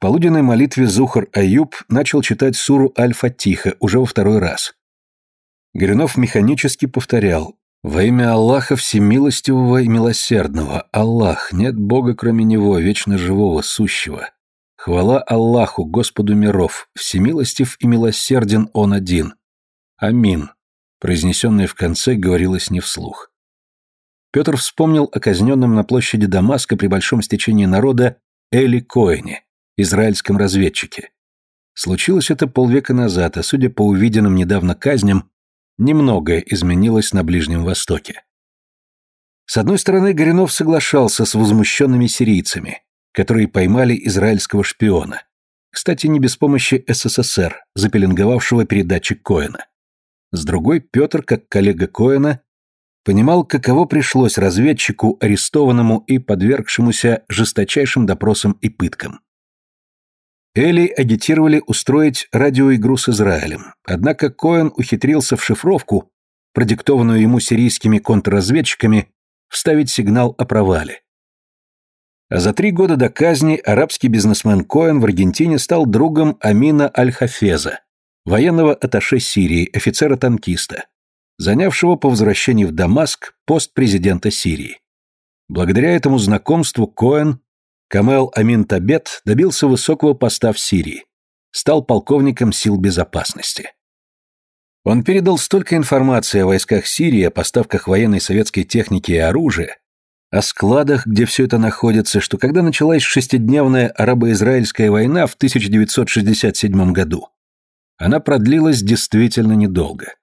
полуденной молитве Зухар Аюб начал читать суру Аль-Фатиха уже во второй раз. Горюнов механически повторял «Во имя Аллаха Всемилостивого и Милосердного, Аллах, нет Бога кроме Него, вечно живого, сущего. Хвала Аллаху, Господу миров, всемилостив и милосерден Он один. Амин», произнесенное в конце говорилось не вслух. Петр вспомнил о казненном на площади Дамаска при большом стечении народа Эли Коэне, израильском разведчике. Случилось это полвека назад, а судя по увиденным недавно казням, немногое изменилось на Ближнем Востоке. С одной стороны, Горинов соглашался с возмущенными сирийцами, которые поймали израильского шпиона. Кстати, не без помощи СССР, запеленговавшего передатчик Коэна. С другой, Петр, как коллега Коэна, понимал, каково пришлось разведчику, арестованному и подвергшемуся жесточайшим допросам и пыткам. Эли агитировали устроить радиоигру с Израилем, однако Коэн ухитрился в шифровку, продиктованную ему сирийскими контрразведчиками, вставить сигнал о провале. А за три года до казни арабский бизнесмен Коэн в Аргентине стал другом Амина Аль-Хафеза, военного атташе Сирии, офицера-танкиста, занявшего по возвращении в Дамаск пост президента Сирии. Благодаря этому знакомству Коэн Камел Амин Табет добился высокого поста в Сирии, стал полковником сил безопасности. Он передал столько информации о войсках Сирии, о поставках военной советской техники и оружия, о складах, где все это находится, что когда началась шестидневная арабо-израильская война в 1967 году, она продлилась действительно недолго.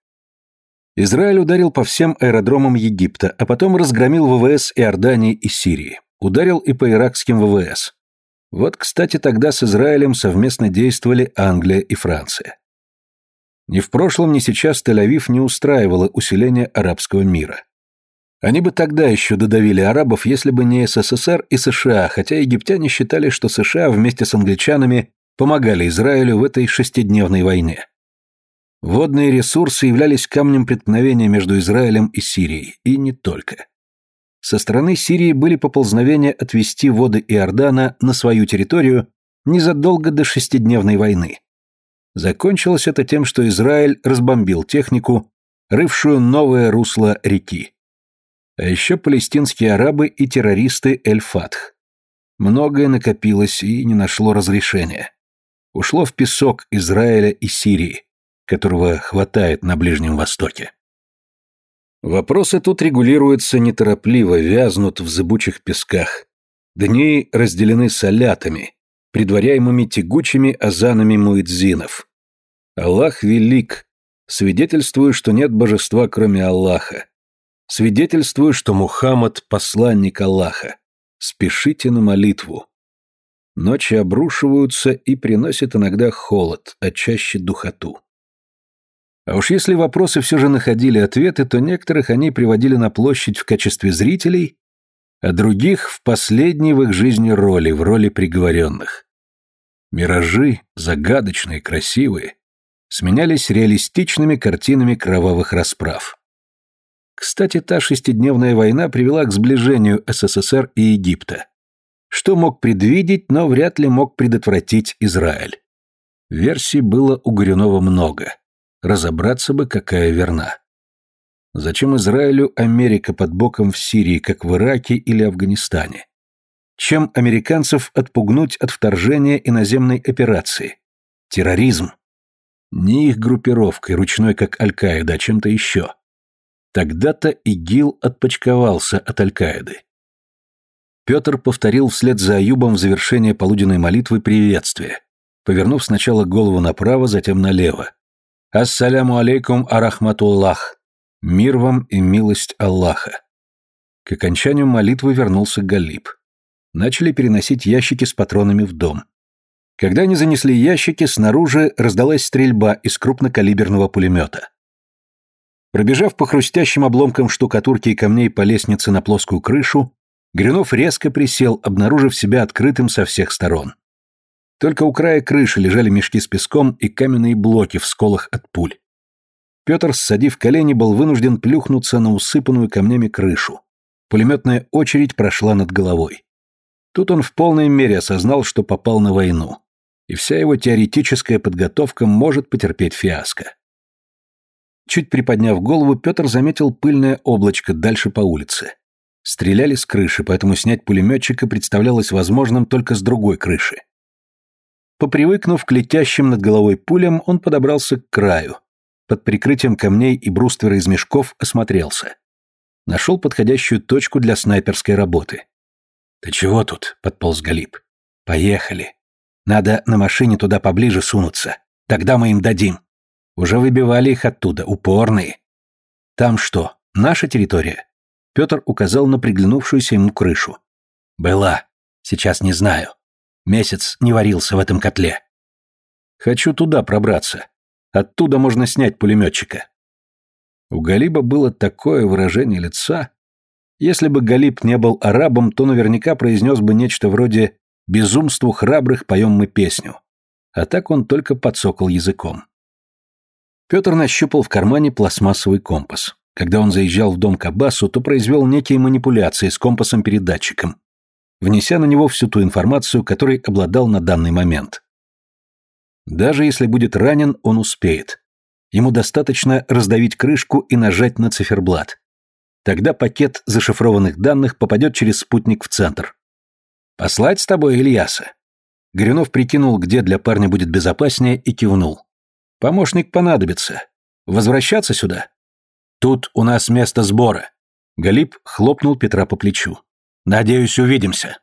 Израиль ударил по всем аэродромам Египта, а потом разгромил ВВС Иордании и Сирии. Ударил и по иракским ВВС. Вот, кстати, тогда с Израилем совместно действовали Англия и Франция. Ни в прошлом, ни сейчас Тель-Авив не устраивало усиление арабского мира. Они бы тогда еще додавили арабов, если бы не СССР и США, хотя египтяне считали, что США вместе с англичанами помогали Израилю в этой шестидневной войне. Водные ресурсы являлись камнем преткновения между Израилем и Сирией, и не только со стороны Сирии были поползновения отвести воды Иордана на свою территорию незадолго до шестидневной войны. Закончилось это тем, что Израиль разбомбил технику, рывшую новое русло реки. А еще палестинские арабы и террористы Эль-Фатх. Многое накопилось и не нашло разрешения. Ушло в песок Израиля и Сирии, которого хватает на Ближнем Востоке. Вопросы тут регулируются неторопливо, вязнут в зыбучих песках. Дни разделены солятами, предваряемыми тягучими азанами муэдзинов. Аллах велик, свидетельствую, что нет божества, кроме Аллаха. Свидетельствую, что Мухаммад – посланник Аллаха. Спешите на молитву. Ночи обрушиваются и приносят иногда холод, а чаще духоту. А уж если вопросы все же находили ответы, то некоторых они приводили на площадь в качестве зрителей, а других в последней в их жизни роли, в роли приговоренных. Миражи, загадочные, красивые, сменялись реалистичными картинами кровавых расправ. Кстати, та шестидневная война привела к сближению СССР и Египта. Что мог предвидеть, но вряд ли мог предотвратить Израиль. Версий было у Горюнова много. Разобраться бы, какая верна. Зачем Израилю Америка под боком в Сирии, как в Ираке или Афганистане? Чем американцев отпугнуть от вторжения иноземной операции? Терроризм. Не их группировкой, ручной как Аль-Каида, а чем-то еще. Тогда-то ИГИЛ отпочковался от Аль-Каиды. Петр повторил вслед за Аюбом в завершение полуденной молитвы приветствие, повернув сначала голову направо, затем налево, Ассаляму алейкум арахматуллах, Мир вам и милость Аллаха. К окончанию молитвы вернулся Галиб. Начали переносить ящики с патронами в дом. Когда они занесли ящики, снаружи раздалась стрельба из крупнокалиберного пулемета. Пробежав по хрустящим обломкам штукатурки и камней по лестнице на плоскую крышу, Гринов резко присел, обнаружив себя открытым со всех сторон. Только у края крыши лежали мешки с песком и каменные блоки в сколах от пуль. Петр, ссадив колени, был вынужден плюхнуться на усыпанную камнями крышу. Пулеметная очередь прошла над головой. Тут он в полной мере осознал, что попал на войну, и вся его теоретическая подготовка может потерпеть фиаско. Чуть приподняв голову, Петр заметил пыльное облачко дальше по улице. Стреляли с крыши, поэтому снять пулеметчика представлялось возможным только с другой крыши. Попривыкнув к летящим над головой пулям, он подобрался к краю. Под прикрытием камней и бруствера из мешков осмотрелся. Нашел подходящую точку для снайперской работы. «Ты чего тут?» — подполз Галип. «Поехали. Надо на машине туда поближе сунуться. Тогда мы им дадим. Уже выбивали их оттуда, упорные. Там что, наша территория?» Петр указал на приглянувшуюся ему крышу. «Была. Сейчас не знаю. Месяц не варился в этом котле. Хочу туда пробраться. Оттуда можно снять пулеметчика. У Галиба было такое выражение лица. Если бы Галиб не был арабом, то наверняка произнес бы нечто вроде «Безумству храбрых поем мы песню». А так он только подсокал языком. Петр нащупал в кармане пластмассовый компас. Когда он заезжал в дом Кабасу, то произвел некие манипуляции с компасом-передатчиком внеся на него всю ту информацию, которой обладал на данный момент. Даже если будет ранен, он успеет. Ему достаточно раздавить крышку и нажать на циферблат. Тогда пакет зашифрованных данных попадет через спутник в центр. «Послать с тобой Ильяса?» Горюнов прикинул, где для парня будет безопаснее, и кивнул. «Помощник понадобится. Возвращаться сюда?» «Тут у нас место сбора». Галип хлопнул Петра по плечу. Надеюсь, увидимся.